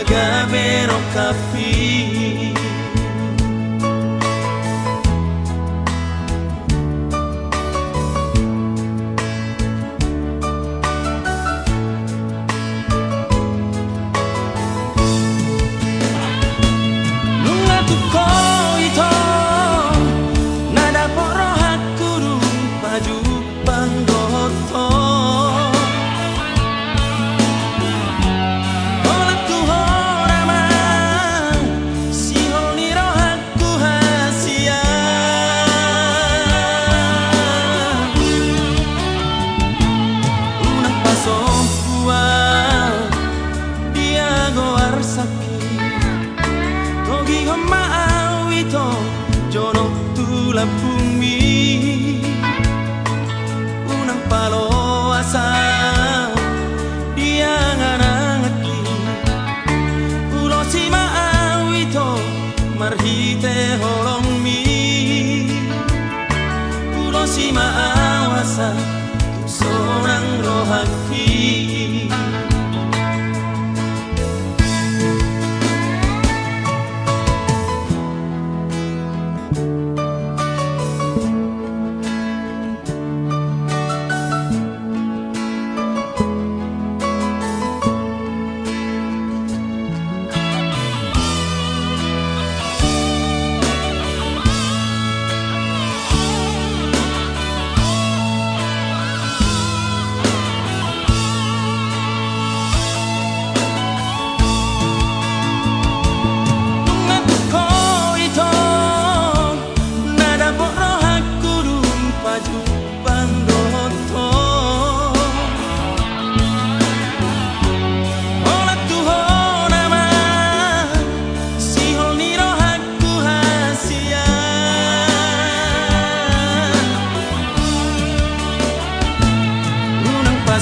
Agame non capì la bumi unang palo asa yang anangati ulo si maawito marhite holong mi ulo si maawasa sonang rohaki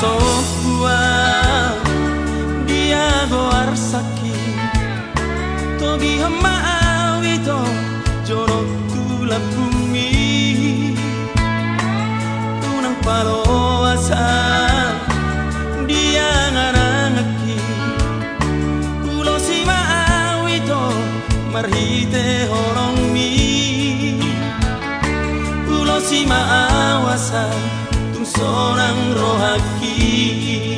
sokua dia goar sakit togi hama awito jorok tula bumi tunang palo asa dia ngarangaki. Ulo sima awito marhite horong mi ulo sima awasa sonan roja aquí.